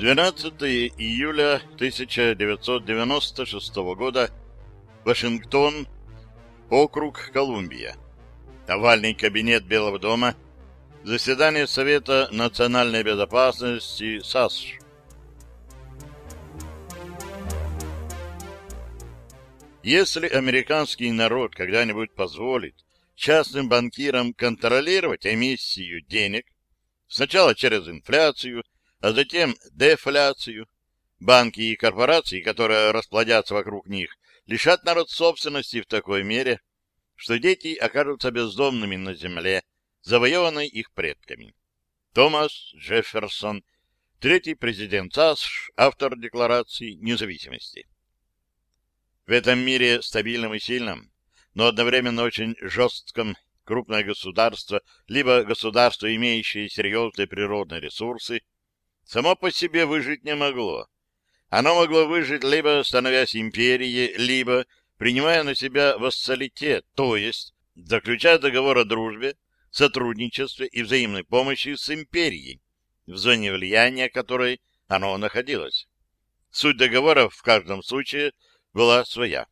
12 июля 1996 года. Вашингтон, округ Колумбия. Овальный кабинет Белого дома. Заседание Совета национальной безопасности САСШ. Если американский народ когда-нибудь позволит частным банкирам контролировать эмиссию денег, сначала через инфляцию, а затем дефляцию. Банки и корпорации, которые расплодятся вокруг них, лишат народ собственности в такой мере, что дети окажутся бездомными на земле, завоеванной их предками. Томас Джефферсон, третий президент САСШ, автор Декларации независимости. В этом мире стабильном и сильном, но одновременно очень жестком, крупное государство, либо государство, имеющее серьезные природные ресурсы, само по себе выжить не могло. Оно могло выжить либо становясь империей, либо принимая на себя вассалитет, то есть заключая договор о дружбе, сотрудничестве и взаимной помощи с империей, в зоне влияния которой оно находилось. Суть договора в каждом случае была своя.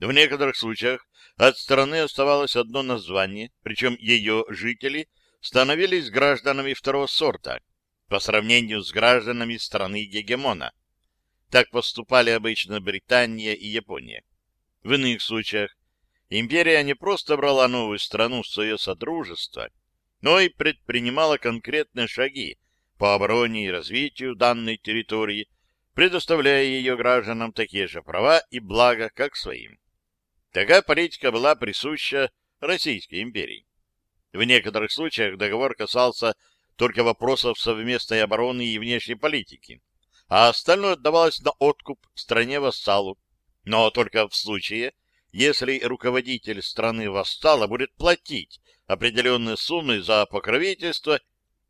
В некоторых случаях от страны оставалось одно название, причем ее жители становились гражданами второго сорта — по сравнению с гражданами страны гегемона. Так поступали обычно Британия и Япония. В иных случаях империя не просто брала новую страну в свое содружество, но и предпринимала конкретные шаги по обороне и развитию данной территории, предоставляя ее гражданам такие же права и блага, как своим. Такая политика была присуща Российской империи. В некоторых случаях договор касался только вопросов совместной обороны и внешней политики, а остальное отдавалось на откуп стране-вассалу, но только в случае, если руководитель страны-вассала будет платить определенные суммы за покровительство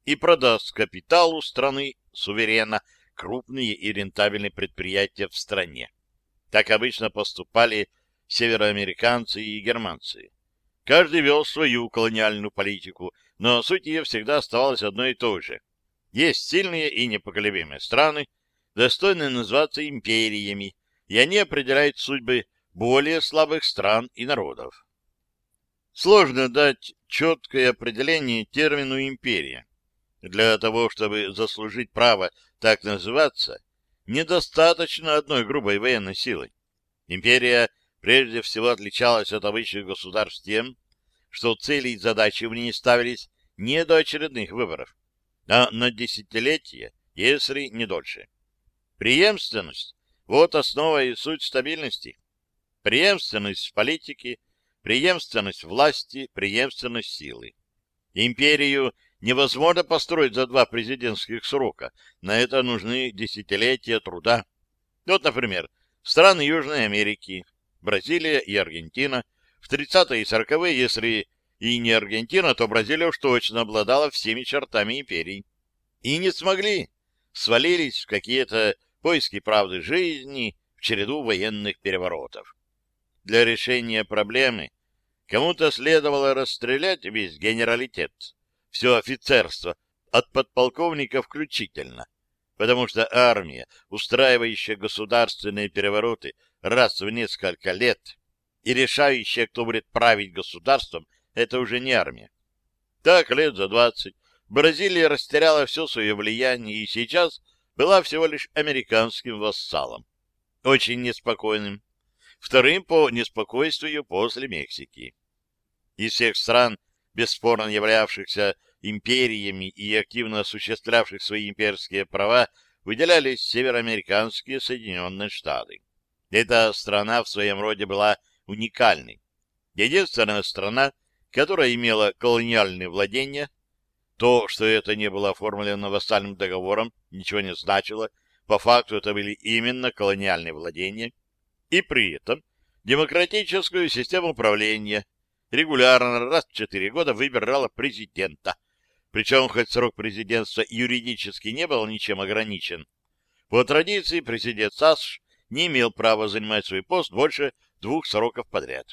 и продаст капиталу страны суверена крупные и рентабельные предприятия в стране. Так обычно поступали североамериканцы и германцы. Каждый вел свою колониальную политику, но суть ее всегда оставалась одной и той же. Есть сильные и непоколебимые страны, достойные называться империями, и они определяют судьбы более слабых стран и народов. Сложно дать четкое определение термину «империя». Для того, чтобы заслужить право так называться, недостаточно одной грубой военной силы. Империя прежде всего отличалась от обычных государств тем, что цели и задачи в ней ставились не до очередных выборов, а на десятилетия, если не дольше. Преемственность — вот основа и суть стабильности. Преемственность в политике, преемственность власти, преемственность силы. Империю невозможно построить за два президентских срока. На это нужны десятилетия труда. Вот, например, страны Южной Америки, Бразилия и Аргентина в 30-е и 40-е, если и не Аргентина, то Бразилия уж точно обладала всеми чертами империи. И не смогли. Свалились в какие-то поиски правды жизни в череду военных переворотов. Для решения проблемы кому-то следовало расстрелять весь генералитет, все офицерство, от подполковника включительно, потому что армия, устраивающая государственные перевороты раз в несколько лет, и решающая, кто будет править государством, это уже не армия. Так, лет за двадцать Бразилия растеряла все свое влияние и сейчас была всего лишь американским вассалом. Очень неспокойным. Вторым по неспокойствию после Мексики. Из всех стран, бесспорно являвшихся империями и активно осуществлявших свои имперские права, выделялись североамериканские Соединенные Штаты. Эта страна в своем роде была уникальной. Единственная страна, которая имела колониальные владения. То, что это не было оформлено вассальным договором, ничего не значило. По факту это были именно колониальные владения. И при этом демократическую систему управления регулярно раз в четыре года выбирала президента. Причем, хоть срок президентства юридически не был ничем ограничен, по традиции президент САСШ не имел права занимать свой пост больше двух сроков подряд.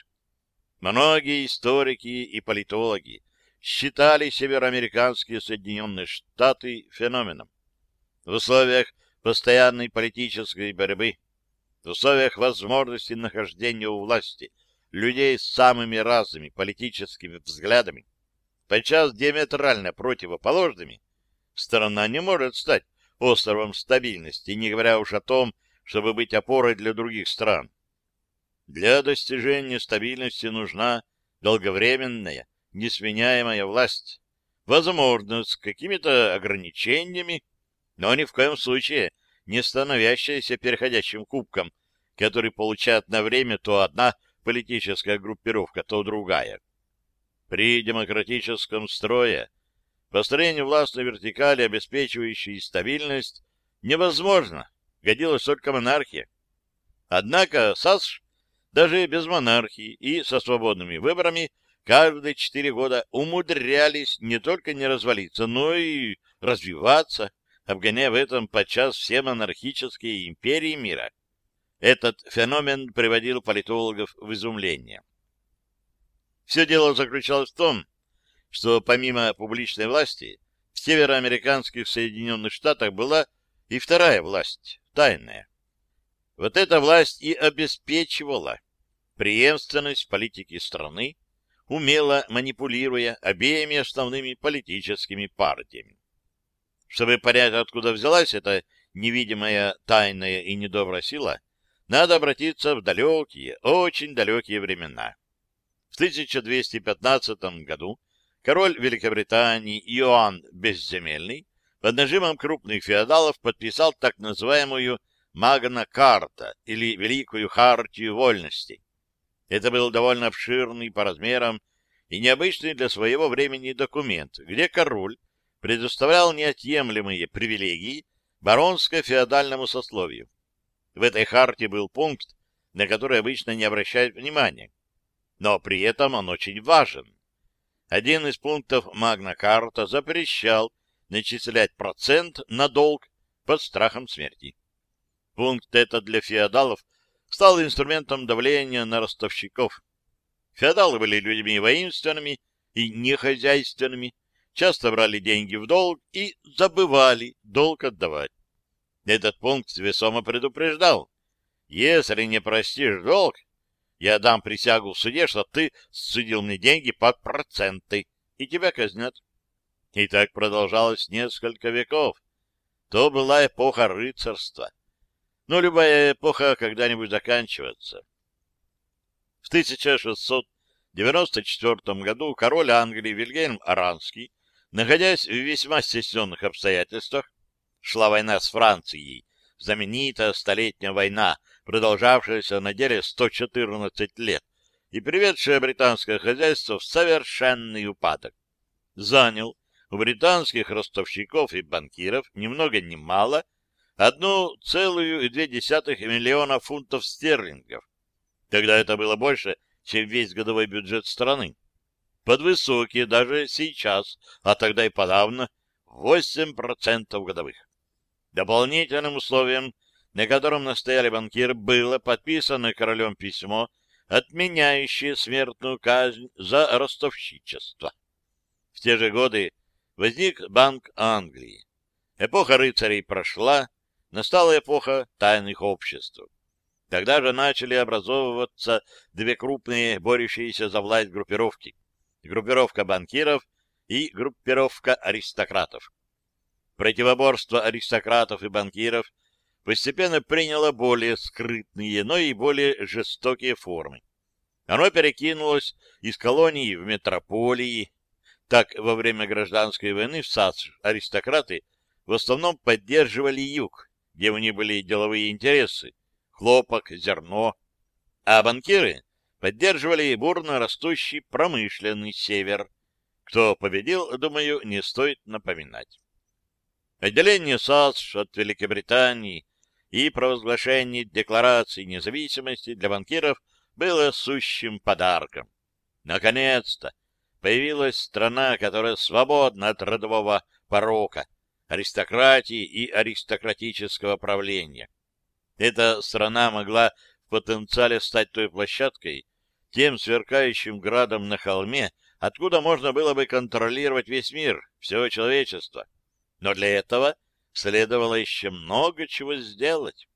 Многие историки и политологи считали североамериканские Соединенные Штаты феноменом. В условиях постоянной политической борьбы, в условиях возможности нахождения у власти людей с самыми разными политическими взглядами, подчас диаметрально противоположными, страна не может стать островом стабильности, не говоря уж о том, чтобы быть опорой для других стран. Для достижения стабильности нужна долговременная, несменяемая власть, возможно, с какими-то ограничениями, но ни в коем случае не становящаяся переходящим кубком, который получает на время то одна политическая группировка, то другая. При демократическом строе построение властной вертикали, обеспечивающей стабильность, невозможно, годилась только монархия. Однако САСШ даже без монархии и со свободными выборами каждые четыре года умудрялись не только не развалиться, но и развиваться, обгоняя в этом подчас все монархические империи мира. Этот феномен приводил политологов в изумление. Все дело заключалось в том, что помимо публичной власти в североамериканских Соединенных Штатах была и вторая власть, тайная. Вот эта власть и обеспечивала преемственность политики страны, умело манипулируя обеими основными политическими партиями. Чтобы понять, откуда взялась эта невидимая тайная и недобрая сила, надо обратиться в далекие, очень далекие времена. В 1215 году король Великобритании Иоанн Безземельный под нажимом крупных феодалов подписал так называемую Магна-карта или Великую Хартию Вольностей. Это был довольно обширный по размерам и необычный для своего времени документ, где король предоставлял неотъемлемые привилегии баронско-феодальному сословию. В этой харте был пункт, на который обычно не обращают внимания. Но при этом он очень важен. Один из пунктов Магна-карта запрещал начислять процент на долг под страхом смерти. Пункт этот для феодалов стал инструментом давления на ростовщиков. Феодалы были людьми воинственными и нехозяйственными, часто брали деньги в долг и забывали долг отдавать. Этот пункт весомо предупреждал. Если не простишь долг, я дам присягу в суде, что ты судил мне деньги под проценты, и тебя казнят. И так продолжалось несколько веков. То была эпоха рыцарства. Но любая эпоха когда-нибудь заканчивается. В 1694 году король Англии Вильгельм Аранский, находясь в весьма стесненных обстоятельствах, шла война с Францией, знаменитая Столетняя война, продолжавшаяся на деле 114 лет и приведшая британское хозяйство в совершенный упадок. Занял у британских ростовщиков и банкиров ни много ни мало одну целую и две десятых миллиона фунтов стерлингов. Тогда это было больше, чем весь годовой бюджет страны. Под высокие даже сейчас, а тогда и подавно, 8% годовых. Дополнительным условием, на котором настояли банкиры, было подписано королем письмо, отменяющее смертную казнь за ростовщичество. В те же годы возник Банк Англии. Эпоха рыцарей прошла, настала эпоха тайных обществ. Тогда же начали образовываться две крупные борющиеся за власть группировки. Группировка банкиров и группировка аристократов. Противоборство аристократов и банкиров постепенно приняло более скрытные, но и более жестокие формы. Оно перекинулось из колонии в метрополии. Так, во время гражданской войны в САС аристократы в основном поддерживали юг, где у них были деловые интересы, хлопок, зерно, а банкиры поддерживали бурно растущий промышленный север. Кто победил, думаю, не стоит напоминать. Отделение САСШ от Великобритании и провозглашение Декларации независимости для банкиров было сущим подарком. Наконец-то появилась страна, которая свободна от родового порока, аристократии и аристократического правления. Эта страна могла в потенциале стать той площадкой, тем сверкающим градом на холме, откуда можно было бы контролировать весь мир, все человечество. Но для этого следовало еще много чего сделать.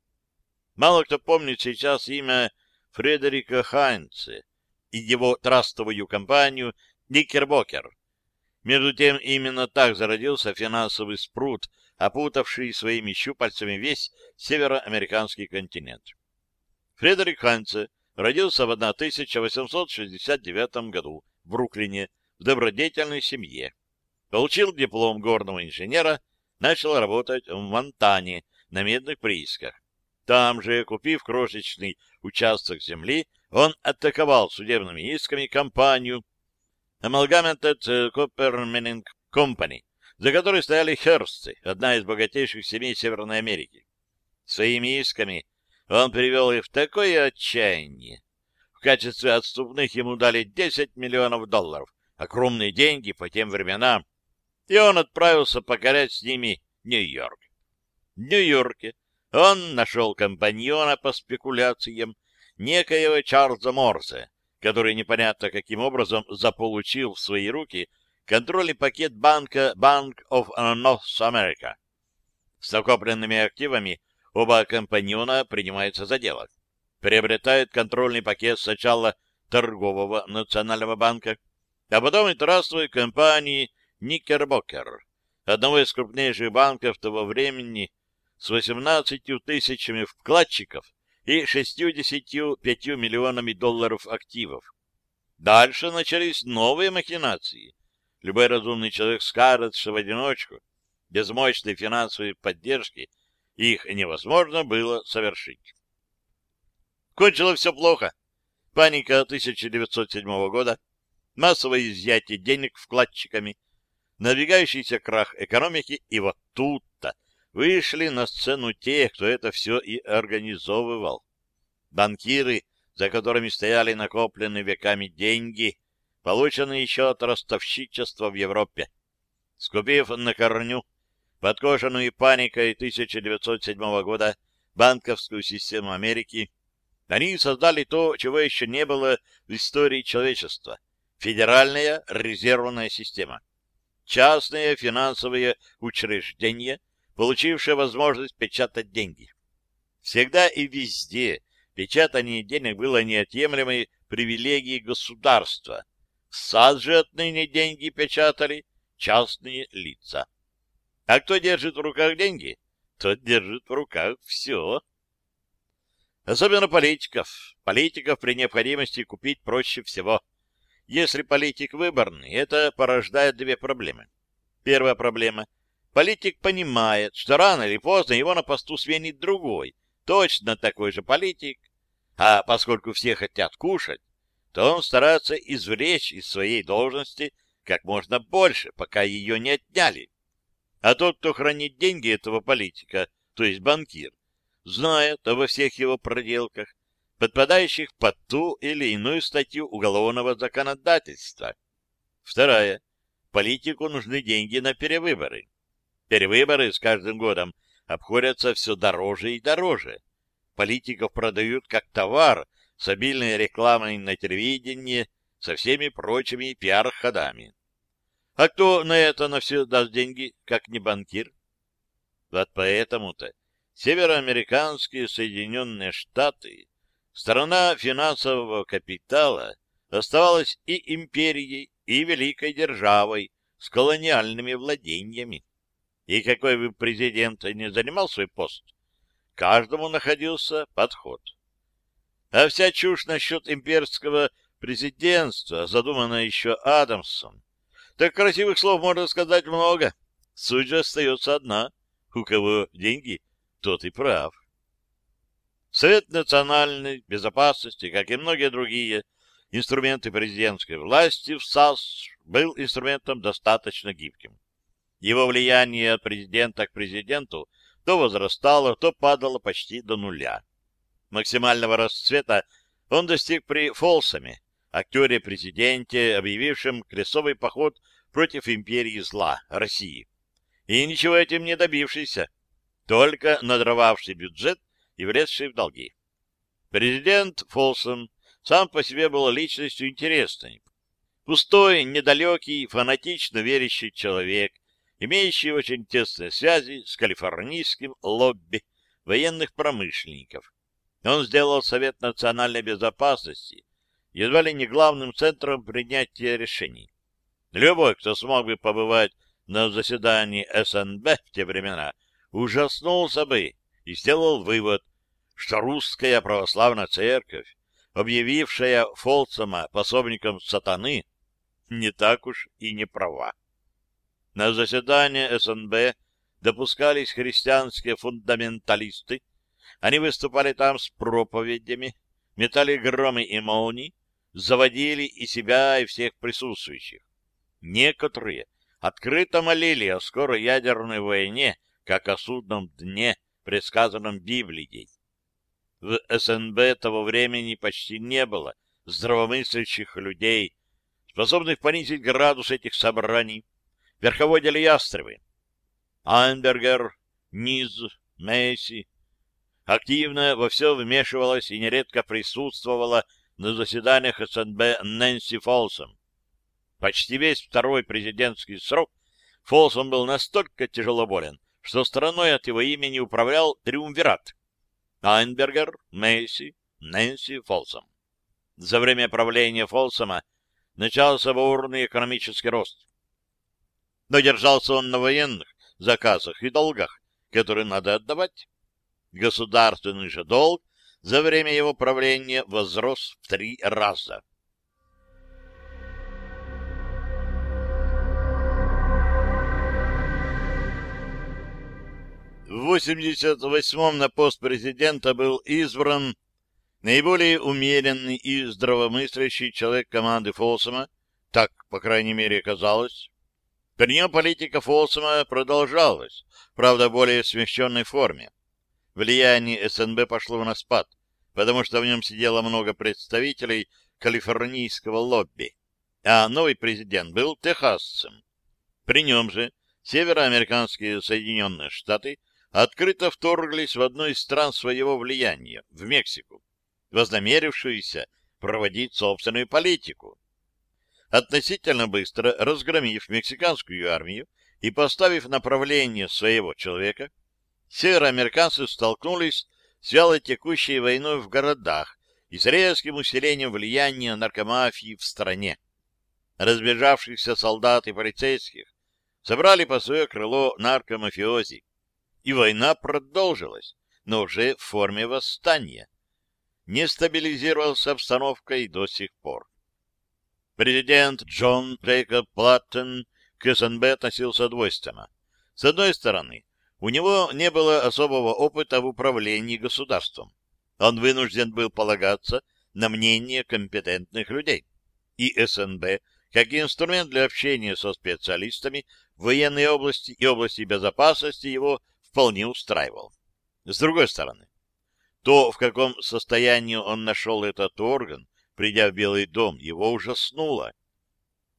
Мало кто помнит сейчас имя Фредерика Хайнце и его трастовую компанию «Никербокер». Между тем, именно так зародился финансовый спрут, опутавший своими щупальцами весь североамериканский континент. Фредерик Хайнце родился в 1869 году в Бруклине в добродетельной семье. Получил диплом горного инженера, начал работать в Монтане на медных приисках. Там же, купив крошечный участок земли, он атаковал судебными исками компанию Amalgamated Copper Company, за которой стояли Херсты, одна из богатейших семей Северной Америки. Своими исками он привел их в такое отчаяние. В качестве отступных ему дали 10 миллионов долларов, огромные деньги по тем временам, и он отправился покорять с ними Нью-Йорк. В Нью-Йорке он нашел компаньона по спекуляциям некоего Чарльза Морзе, который непонятно каким образом заполучил в свои руки контрольный пакет банка Bank of North America. С накопленными активами оба компаньона принимаются за дело. Приобретают контрольный пакет сначала торгового национального банка, а потом и трастовой компании Никербокер, одного из крупнейших банков того времени, с 18 тысячами вкладчиков и 65 миллионами долларов активов. Дальше начались новые махинации. Любой разумный человек скажет, что в одиночку, без мощной финансовой поддержки, их невозможно было совершить. Кончилось все плохо. Паника 1907 года, массовое изъятие денег вкладчиками, надвигающийся крах экономики, и вот тут-то вышли на сцену те, кто это все и организовывал. Банкиры, за которыми стояли накопленные веками деньги, полученные еще от ростовщичества в Европе. Скупив на корню подкошенную паникой 1907 года банковскую систему Америки, они создали то, чего еще не было в истории человечества — федеральная резервная система. Частные финансовые учреждения — получившая возможность печатать деньги. Всегда и везде печатание денег было неотъемлемой привилегией государства. В САД же отныне деньги печатали частные лица. А кто держит в руках деньги, тот держит в руках все. Особенно политиков. Политиков при необходимости купить проще всего. Если политик выборный, это порождает две проблемы. Первая проблема Политик понимает, что рано или поздно его на посту сменит другой, точно такой же политик, а поскольку все хотят кушать, то он старается извлечь из своей должности как можно больше, пока ее не отняли. А тот, кто хранит деньги этого политика, то есть банкир, знает обо всех его проделках, подпадающих под ту или иную статью уголовного законодательства. Вторая. Политику нужны деньги на перевыборы. Перевыборы с каждым годом обходятся все дороже и дороже. Политиков продают как товар с обильной рекламой на телевидении, со всеми прочими пиар-ходами. А кто на это на все даст деньги, как не банкир? Вот поэтому-то североамериканские Соединенные Штаты, страна финансового капитала, оставалась и империей, и великой державой с колониальными владениями. И какой бы президент не занимал свой пост, каждому находился подход. А вся чушь насчет имперского президентства, задуманная еще Адамсом, так красивых слов можно сказать много. Суть же остается одна. У кого деньги, тот и прав. Совет национальной безопасности, как и многие другие инструменты президентской власти в САС, был инструментом достаточно гибким. Его влияние от президента к президенту то возрастало, то падало почти до нуля. Максимального расцвета он достиг при Фолсами, актере-президенте, объявившем крестовый поход против империи зла России. И ничего этим не добившийся, только надровавший бюджет и влезший в долги. Президент Фолсом сам по себе был личностью интересной. Пустой, недалекий, фанатично верящий человек, имеющий очень тесные связи с калифорнийским лобби военных промышленников. Он сделал Совет национальной безопасности едва ли не главным центром принятия решений. Любой, кто смог бы побывать на заседании СНБ в те времена, ужаснулся бы и сделал вывод, что русская православная церковь, объявившая Фолсома пособником сатаны, не так уж и не права. На заседание СНБ допускались христианские фундаменталисты, они выступали там с проповедями, метали громы и молнии, заводили и себя, и всех присутствующих. Некоторые открыто молили о скорой ядерной войне, как о судном дне, предсказанном Библией. В СНБ того времени почти не было здравомыслящих людей, способных понизить градус этих собраний. Верховодили ястребы. Айнбергер, Низ, Месси. Активно во все вмешивалась и нередко присутствовала на заседаниях СНБ Нэнси Фолсом. Почти весь второй президентский срок Фолсом был настолько тяжело болен, что страной от его имени управлял триумвират Айнбергер, Мейси, Нэнси Фолсом. За время правления Фолсома начался бурный экономический рост. Но держался он на военных заказах и долгах, которые надо отдавать. Государственный же долг за время его правления возрос в три раза. В 88-м на пост президента был избран наиболее умеренный и здравомыслящий человек команды Фолсома, так, по крайней мере, казалось. Нем политика Фолсома продолжалась, правда, в более смягченной форме влияние СНБ пошло на спад, потому что в нем сидело много представителей калифорнийского лобби, а новый президент был техасцем. При нем же североамериканские Соединенные Штаты открыто вторглись в одну из стран своего влияния, в Мексику, вознамерившуюся проводить собственную политику. Относительно быстро разгромив мексиканскую армию и поставив направление своего человека, североамериканцы столкнулись с вялотекущей войной в городах и с резким усилением влияния наркомафии в стране. Разбежавшихся солдат и полицейских собрали по свое крыло наркомафиози, и война продолжилась, но уже в форме восстания. Не стабилизировалась обстановка и до сих пор. Президент Джон Джейкоб Платтон к СНБ относился двойственно. С одной стороны, у него не было особого опыта в управлении государством. Он вынужден был полагаться на мнение компетентных людей. И СНБ, как инструмент для общения со специалистами в военной области и области безопасности, его вполне устраивал. С другой стороны, то, в каком состоянии он нашел этот орган, придя в Белый дом, его ужаснуло.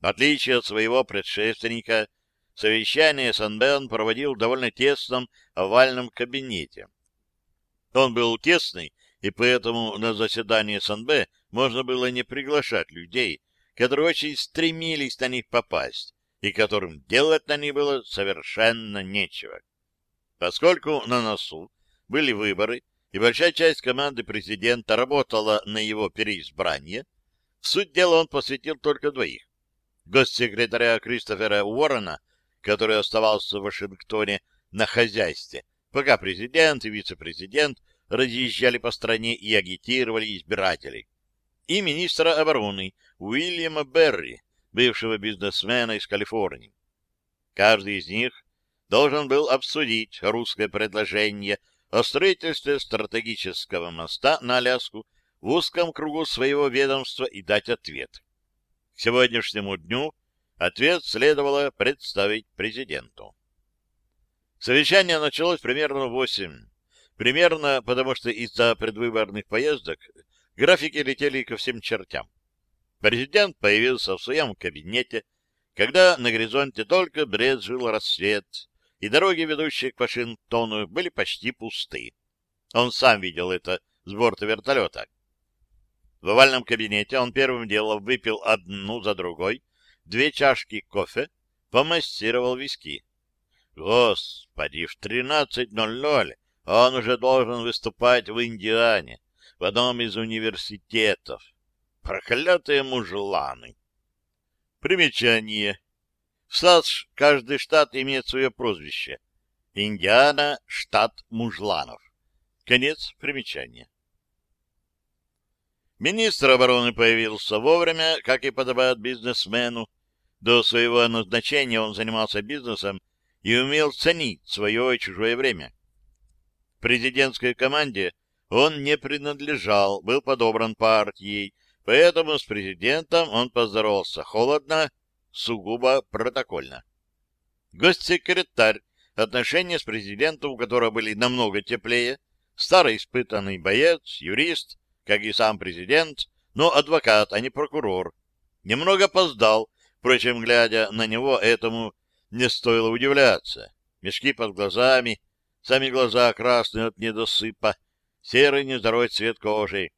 В отличие от своего предшественника, Совещание СНБ он проводил в довольно тесном овальном кабинете. Он был тесный, и поэтому на заседание СНБ можно было не приглашать людей, которые очень стремились на них попасть, и которым делать на них было совершенно нечего. Поскольку на носу были выборы, и большая часть команды президента работала на его переизбрание, в суть дела он посвятил только двоих. Госсекретаря Кристофера Уоррена который оставался в Вашингтоне на хозяйстве, пока президент и вице-президент разъезжали по стране и агитировали избирателей, и министра обороны Уильяма Берри, бывшего бизнесмена из Калифорнии. Каждый из них должен был обсудить русское предложение о строительстве стратегического моста на Аляску в узком кругу своего ведомства и дать ответ. К сегодняшнему дню Ответ следовало представить президенту. Совещание началось примерно в восемь. Примерно потому, что из-за предвыборных поездок графики летели ко всем чертям. Президент появился в своем кабинете, когда на горизонте только брезжил рассвет, и дороги, ведущие к Вашингтону, были почти пусты. Он сам видел это с борта вертолета. В овальном кабинете он первым делом выпил одну за другой две чашки кофе, помассировал виски. Господи, в 13.00 он уже должен выступать в Индиане, в одном из университетов. Проклятые мужланы! Примечание. В САС каждый штат имеет свое прозвище. Индиана — штат мужланов. Конец примечания. Министр обороны появился вовремя, как и подобает бизнесмену. До своего назначения он занимался бизнесом и умел ценить свое и чужое время. Президентской команде он не принадлежал, был подобран партией, поэтому с президентом он поздоровался холодно, сугубо протокольно. Госсекретарь, отношения с президентом, у которого были намного теплее, старый испытанный боец, юрист, как и сам президент, но адвокат, а не прокурор. Немного опоздал, впрочем, глядя на него, этому не стоило удивляться. Мешки под глазами, сами глаза красные от недосыпа, серый нездоровый цвет кожи.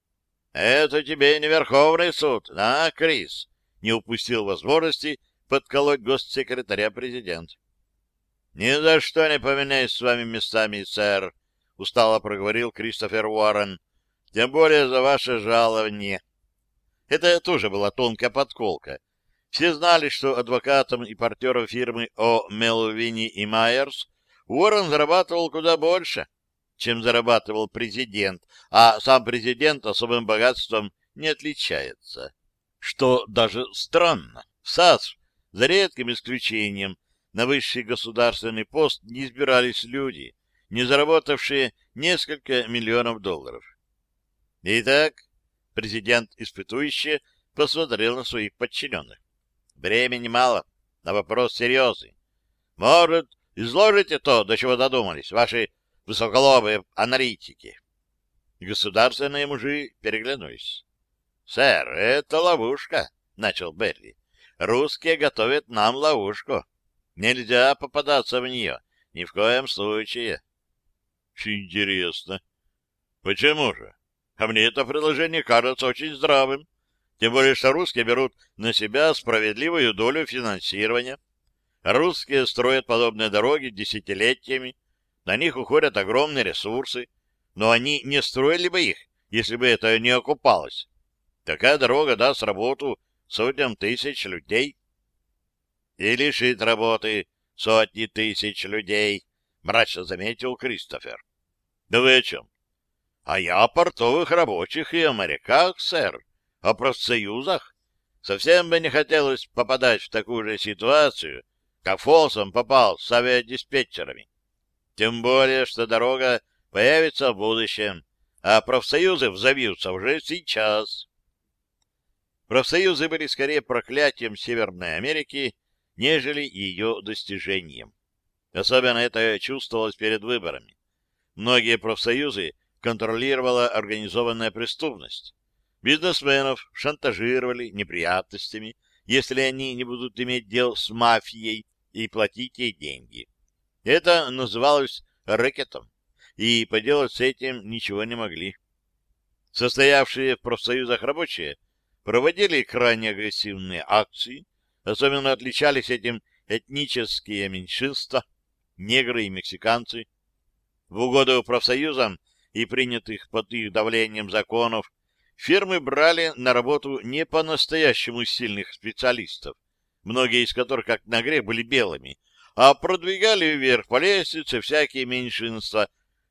— Это тебе не Верховный суд, да, Крис? — не упустил возможности подколоть госсекретаря президент. — Ни за что не поменяюсь с вами местами, сэр, — устало проговорил Кристофер Уоррен. — Тем более за ваше жалование. Это тоже была тонкая подколка. Все знали, что адвокатом и партнером фирмы О. Мелвини и Майерс Уоррен зарабатывал куда больше, чем зарабатывал президент, а сам президент особым богатством не отличается. Что даже странно. В САС, за редким исключением, на высший государственный пост не избирались люди, не заработавшие несколько миллионов долларов. Итак, президент испытующий посмотрел на своих подчиненных. Времени мало, на вопрос серьезный. Может, изложите то, до чего додумались, ваши высоколобые аналитики? Государственные мужи переглянулись. — Сэр, это ловушка, — начал Берли. — Русские готовят нам ловушку. Нельзя попадаться в нее, ни в коем случае. — Интересно. — Почему же? А мне это предложение кажется очень здравым. Тем более, что русские берут на себя справедливую долю финансирования. Русские строят подобные дороги десятилетиями, на них уходят огромные ресурсы, но они не строили бы их, если бы это не окупалось. Такая дорога даст работу сотням тысяч людей. И лишит работы сотни тысяч людей, мрачно заметил Кристофер. Да вы о чем? А я о портовых рабочих и о моряках, сэр о профсоюзах, совсем бы не хотелось попадать в такую же ситуацию, как Фолсом попал с авиадиспетчерами. Тем более, что дорога появится в будущем, а профсоюзы взовьются уже сейчас. Профсоюзы были скорее проклятием Северной Америки, нежели ее достижением. Особенно это чувствовалось перед выборами. Многие профсоюзы контролировала организованная преступность. Бизнесменов шантажировали неприятностями, если они не будут иметь дел с мафией и платить ей деньги. Это называлось рэкетом, и поделать с этим ничего не могли. Состоявшие в профсоюзах рабочие проводили крайне агрессивные акции, особенно отличались этим этнические меньшинства, негры и мексиканцы. В угоду профсоюзам и принятых под их давлением законов фирмы брали на работу не по-настоящему сильных специалистов, многие из которых, как на грех, были белыми, а продвигали вверх по лестнице всякие меньшинства,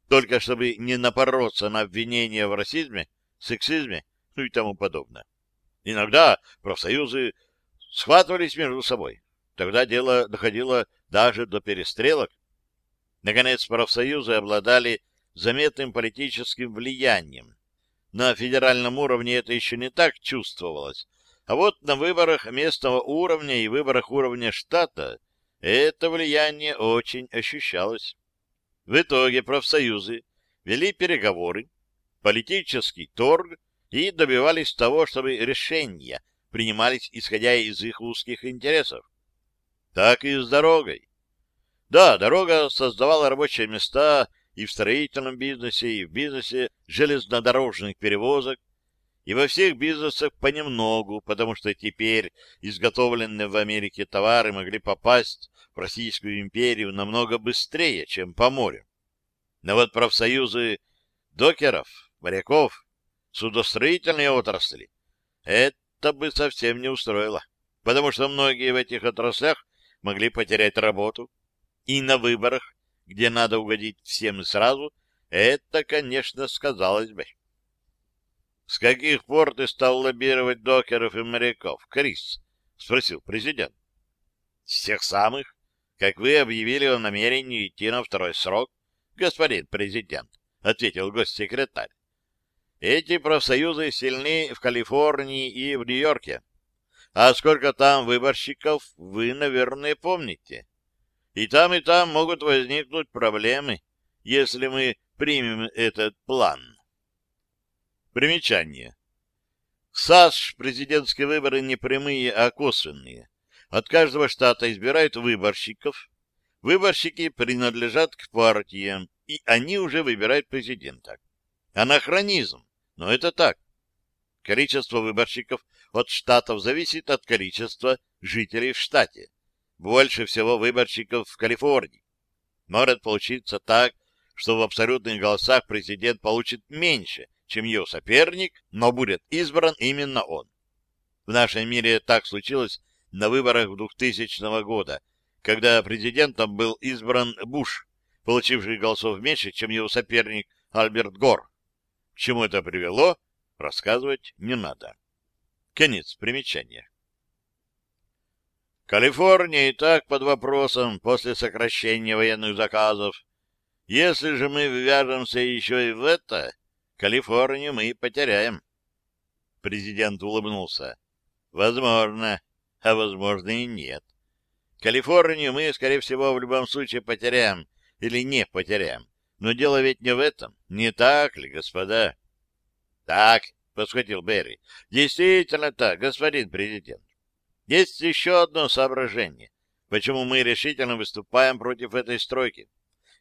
только чтобы не напороться на обвинения в расизме, сексизме, ну и тому подобное. Иногда профсоюзы схватывались между собой. Тогда дело доходило даже до перестрелок. Наконец, профсоюзы обладали заметным политическим влиянием. На федеральном уровне это еще не так чувствовалось, а вот на выборах местного уровня и выборах уровня штата это влияние очень ощущалось. В итоге профсоюзы вели переговоры, политический торг и добивались того, чтобы решения принимались исходя из их узких интересов. Так и с дорогой. Да, дорога создавала рабочие места и в строительном бизнесе, и в бизнесе железнодорожных перевозок, и во всех бизнесах понемногу, потому что теперь изготовленные в Америке товары могли попасть в Российскую империю намного быстрее, чем по морю. Но вот профсоюзы докеров, моряков, судостроительные отрасли — это бы совсем не устроило, потому что многие в этих отраслях могли потерять работу, и на выборах, где надо угодить всем и сразу, это, конечно, сказалось бы. — С каких пор ты стал лоббировать докеров и моряков, Крис? — спросил президент. — С тех самых, как вы объявили о намерении идти на второй срок, господин президент, — ответил госсекретарь. Эти профсоюзы сильны в Калифорнии и в Нью-Йорке. А сколько там выборщиков, вы, наверное, помните. И там, и там могут возникнуть проблемы, если мы примем этот план. Примечание. САС президентские выборы не прямые, а косвенные. От каждого штата избирают выборщиков. Выборщики принадлежат к партиям, и они уже выбирают президента. Анахронизм, но это так. Количество выборщиков от штатов зависит от количества жителей в штате. Больше всего выборщиков в Калифорнии. Может получиться так, что в абсолютных голосах президент получит меньше, чем его соперник, но будет избран именно он. В нашем мире так случилось на выборах 2000 года, когда президентом был избран Буш, получивший голосов меньше, чем его соперник Альберт Гор. Чему это привело, рассказывать не надо. Конец примечания. Калифорния и так под вопросом после сокращения военных заказов. Если же мы ввяжемся еще и в это, Калифорнию мы потеряем. Президент улыбнулся. Возможно, а возможно и нет. Калифорнию мы, скорее всего, в любом случае потеряем или не потеряем. Но дело ведь не в этом. Не так ли, господа? Так, подсхватил Берри. Действительно так, господин президент. Есть еще одно соображение, почему мы решительно выступаем против этой стройки.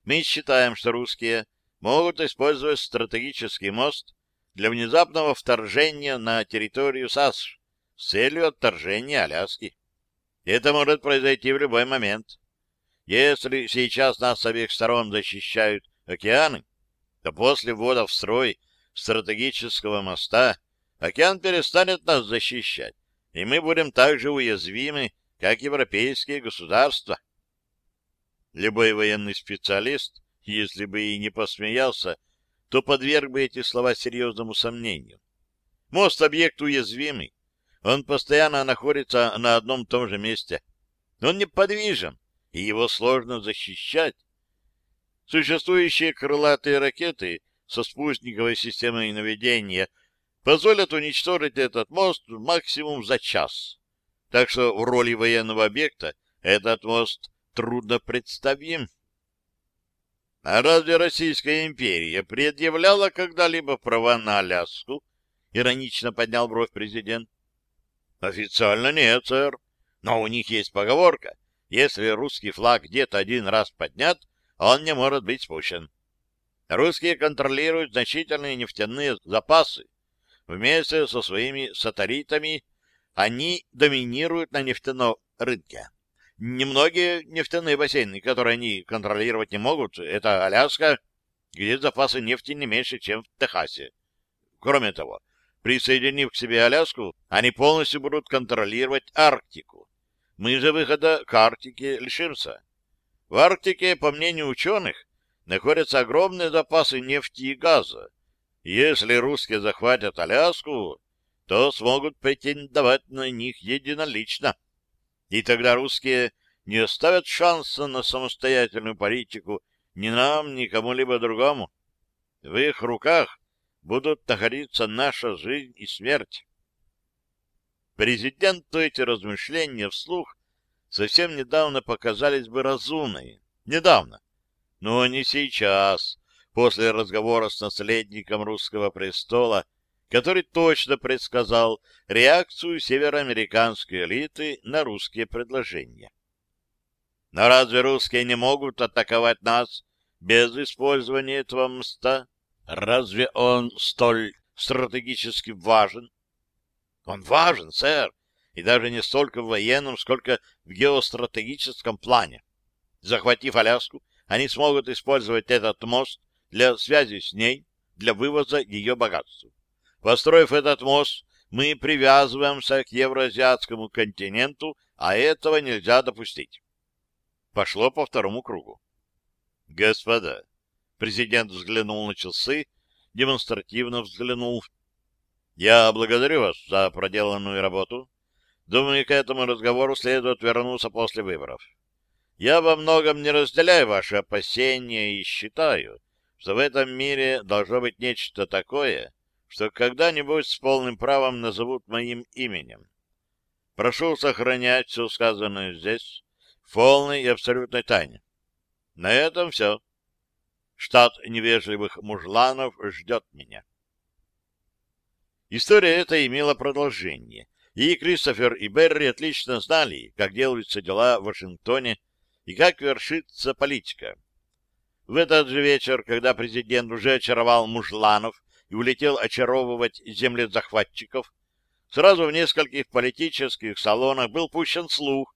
Мы считаем, что русские могут использовать стратегический мост для внезапного вторжения на территорию САСШ с целью отторжения Аляски. Это может произойти в любой момент. Если сейчас нас с обеих сторон защищают океаны, то после ввода в строй стратегического моста океан перестанет нас защищать, и мы будем так же уязвимы, как европейские государства. Любой военный специалист, если бы и не посмеялся, то подверг бы эти слова серьезному сомнению. Мост — объект уязвимый. Он постоянно находится на одном и том же месте. Он неподвижен, и его сложно защищать. Существующие крылатые ракеты со спутниковой системой наведения позволят уничтожить этот мост максимум за час. Так что в роли военного объекта этот мост трудно представим. А разве Российская империя предъявляла когда-либо права на Аляску? Иронично поднял бровь президент. Официально нет, сэр. Но у них есть поговорка. Если русский флаг где-то один раз поднят, он не может быть спущен. Русские контролируют значительные нефтяные запасы. Вместе со своими сателлитами они доминируют на нефтяном рынке. Немногие нефтяные бассейны, которые они контролировать не могут, это Аляска, где запасы нефти не меньше, чем в Техасе. Кроме того, присоединив к себе Аляску, они полностью будут контролировать Арктику. Мы же выхода к Арктике лишимся. В Арктике, по мнению ученых, находятся огромные запасы нефти и газа. Если русские захватят Аляску, то смогут претендовать на них единолично. И тогда русские не оставят шанса на самостоятельную политику ни нам, ни кому-либо другому. В их руках будут находиться наша жизнь и смерть. Президенту эти размышления вслух совсем недавно показались бы разумными. Недавно. Но не сейчас, после разговора с наследником русского престола, который точно предсказал реакцию североамериканской элиты на русские предложения. Но разве русские не могут атаковать нас без использования этого моста? Разве он столь стратегически важен? Он важен, сэр, и даже не столько в военном, сколько в геостратегическом плане. Захватив Аляску, они смогут использовать этот мост для связи с ней, для вывоза ее богатства. Построив этот мост, мы привязываемся к евроазиатскому континенту, а этого нельзя допустить. Пошло по второму кругу. Господа, президент взглянул на часы, демонстративно взглянул. Я благодарю вас за проделанную работу. Думаю, к этому разговору следует вернуться после выборов. Я во многом не разделяю ваши опасения и считаю, что в этом мире должно быть нечто такое, что когда-нибудь с полным правом назовут моим именем. Прошу сохранять все сказанное здесь в полной и абсолютной тайне. На этом все. Штат невежливых мужланов ждет меня. История эта имела продолжение, и Кристофер и Берри отлично знали, как делаются дела в Вашингтоне и как вершится политика. В этот же вечер, когда президент уже очаровал мужланов и улетел очаровывать землезахватчиков, сразу в нескольких политических салонах был пущен слух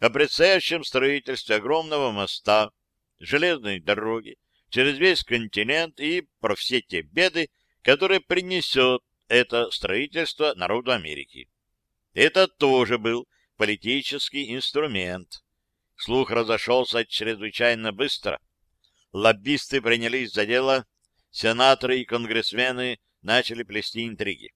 о предстоящем строительстве огромного моста, железной дороги через весь континент и про все те беды, которые принесет это строительство народу Америки. Это тоже был политический инструмент. Слух разошелся чрезвычайно быстро. Лоббисты принялись за дело, сенаторы и конгрессмены начали плести интриги.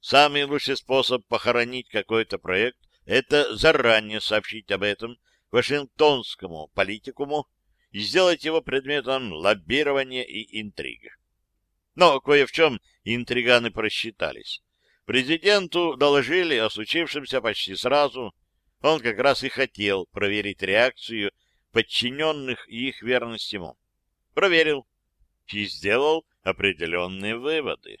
Самый лучший способ похоронить какой-то проект — это заранее сообщить об этом вашингтонскому политикуму и сделать его предметом лоббирования и интриг. Но кое в чем интриганы просчитались. Президенту доложили о случившемся почти сразу, он как раз и хотел проверить реакцию подчиненных и их верность ему. Проверил и сделал определенные выводы.